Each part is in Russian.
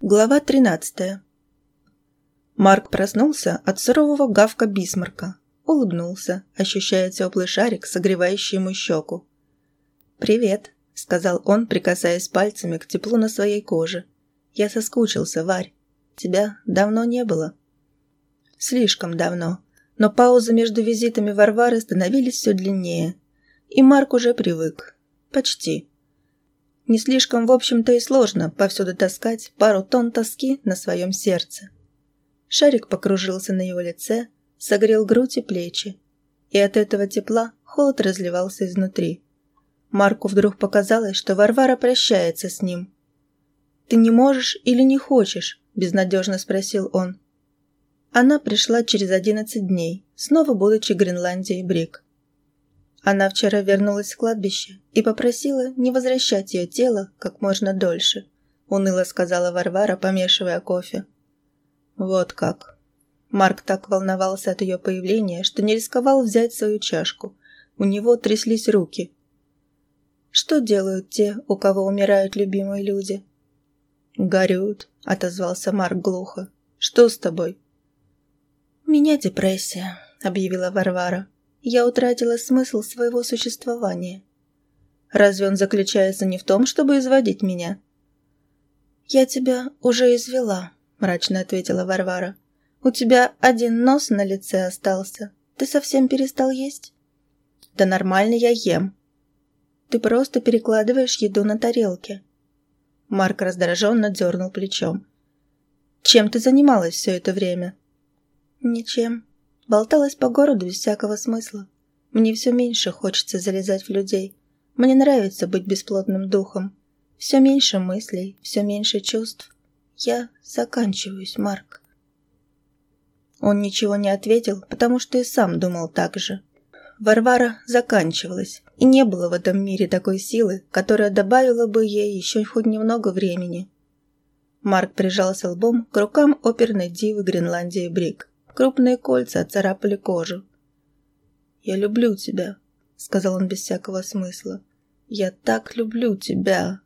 Глава 13. Марк проснулся от сурового гавка Бисмарка. Улыбнулся, ощущая теплый шарик, согревающий ему щеку. «Привет», — сказал он, прикасаясь пальцами к теплу на своей коже. «Я соскучился, Варь. Тебя давно не было». Слишком давно. Но паузы между визитами Варвары становились все длиннее. И Марк уже привык. Почти. Не слишком, в общем-то, и сложно повсюду таскать пару тонн тоски на своем сердце. Шарик покружился на его лице, согрел грудь и плечи. И от этого тепла холод разливался изнутри. Марку вдруг показалось, что Варвара прощается с ним. «Ты не можешь или не хочешь?» – безнадежно спросил он. Она пришла через одиннадцать дней, снова будучи Гренландией Брик. Она вчера вернулась с кладбища и попросила не возвращать ее тело как можно дольше, уныло сказала Варвара, помешивая кофе. Вот как. Марк так волновался от ее появления, что не рисковал взять свою чашку. У него тряслись руки. Что делают те, у кого умирают любимые люди? «Горюют», — отозвался Марк глухо. «Что с тобой?» «У меня депрессия», — объявила Варвара я утратила смысл своего существования. Разве он заключается не в том, чтобы изводить меня? «Я тебя уже извела», – мрачно ответила Варвара. «У тебя один нос на лице остался. Ты совсем перестал есть?» «Да нормально я ем». «Ты просто перекладываешь еду на тарелке». Марк раздраженно дернул плечом. «Чем ты занималась все это время?» «Ничем», Болталась по городу без всякого смысла. Мне все меньше хочется залезать в людей. Мне нравится быть бесплотным духом. Все меньше мыслей, все меньше чувств. Я заканчиваюсь, Марк. Он ничего не ответил, потому что и сам думал так же. Варвара заканчивалась, и не было в этом мире такой силы, которая добавила бы ей еще хоть немного времени. Марк прижался лбом к рукам оперной дивы Гренландии Брик. Крупные кольца отцарапали кожу. «Я люблю тебя», — сказал он без всякого смысла. «Я так люблю тебя».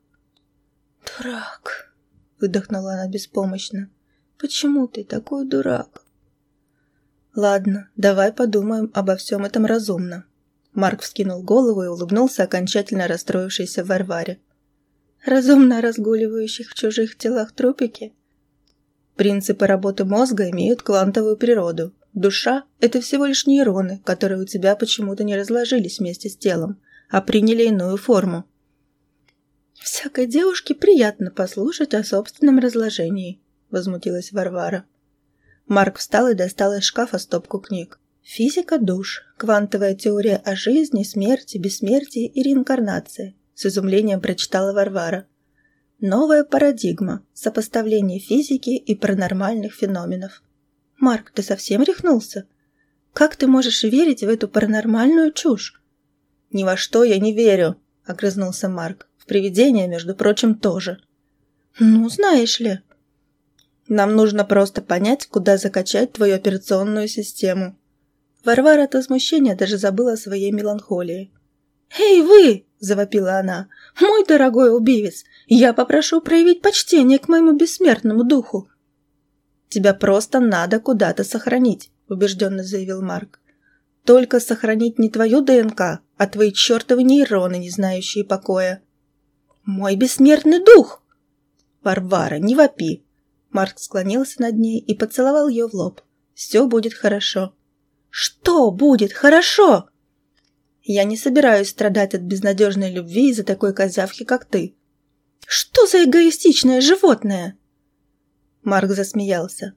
«Дурак», — выдохнула она беспомощно. «Почему ты такой дурак?» «Ладно, давай подумаем обо всем этом разумно». Марк вскинул голову и улыбнулся окончательно расстроившейся Варваре. «Разумно разгуливающих в чужих телах трупики?» Принципы работы мозга имеют квантовую природу. Душа – это всего лишь нейроны, которые у тебя почему-то не разложились вместе с телом, а приняли иную форму. «Всякой девушке приятно послушать о собственном разложении», – возмутилась Варвара. Марк встал и достал из шкафа стопку книг. «Физика душ. Квантовая теория о жизни, смерти, бессмертии и реинкарнации», – с изумлением прочитала Варвара. Новая парадигма – сопоставление физики и паранормальных феноменов. Марк, ты совсем рехнулся? Как ты можешь верить в эту паранормальную чушь? Ни во что я не верю, огрызнулся Марк. В привидения, между прочим, тоже. Ну, знаешь ли. Нам нужно просто понять, куда закачать твою операционную систему. Варвара от возмущения даже забыла о своей меланхолии. «Эй, вы!» – завопила она. «Мой дорогой убивец, я попрошу проявить почтение к моему бессмертному духу». «Тебя просто надо куда-то сохранить», – убежденно заявил Марк. «Только сохранить не твою ДНК, а твои чертовы нейроны, не знающие покоя». «Мой бессмертный дух!» «Варвара, не вопи!» Марк склонился над ней и поцеловал ее в лоб. «Все будет хорошо». «Что будет хорошо?» Я не собираюсь страдать от безнадежной любви из-за такой козявки, как ты. Что за эгоистичное животное? Марк засмеялся.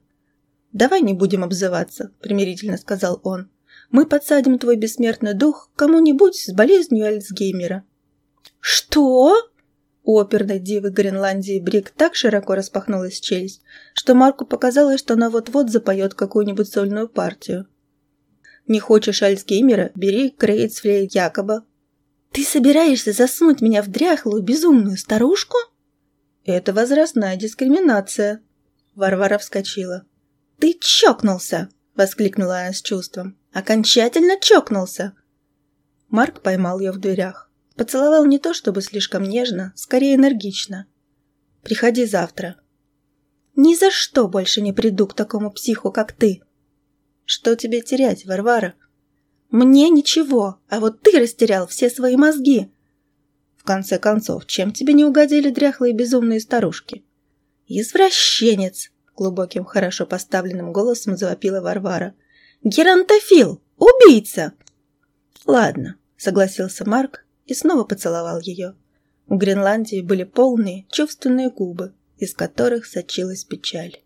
«Давай не будем обзываться», — примирительно сказал он. «Мы подсадим твой бессмертный дух кому-нибудь с болезнью Альцгеймера». «Что?» У оперной дивы Гренландии Брик так широко распахнулась челюсть, что Марку показалось, что она вот-вот запоет какую-нибудь сольную партию. Не хочешь Альцгеймера? Бери Крейцфлей Якоба. Ты собираешься засунуть меня в дряхлую, безумную старушку? Это возрастная дискриминация. Варвара вскочила. Ты чокнулся! Воскликнула она с чувством. Окончательно чокнулся! Марк поймал ее в дверях. Поцеловал не то чтобы слишком нежно, скорее энергично. «Приходи завтра». Ни за что больше не приду к такому психу, как ты. Что тебе терять, Варвара? Мне ничего, а вот ты растерял все свои мозги. В конце концов, чем тебе не угодили дряхлые безумные старушки? Извращенец! Глубоким, хорошо поставленным голосом завопила Варвара. Геронтофил! Убийца! Ладно, согласился Марк и снова поцеловал ее. У Гренландии были полные, чувственные губы, из которых сочилась печаль.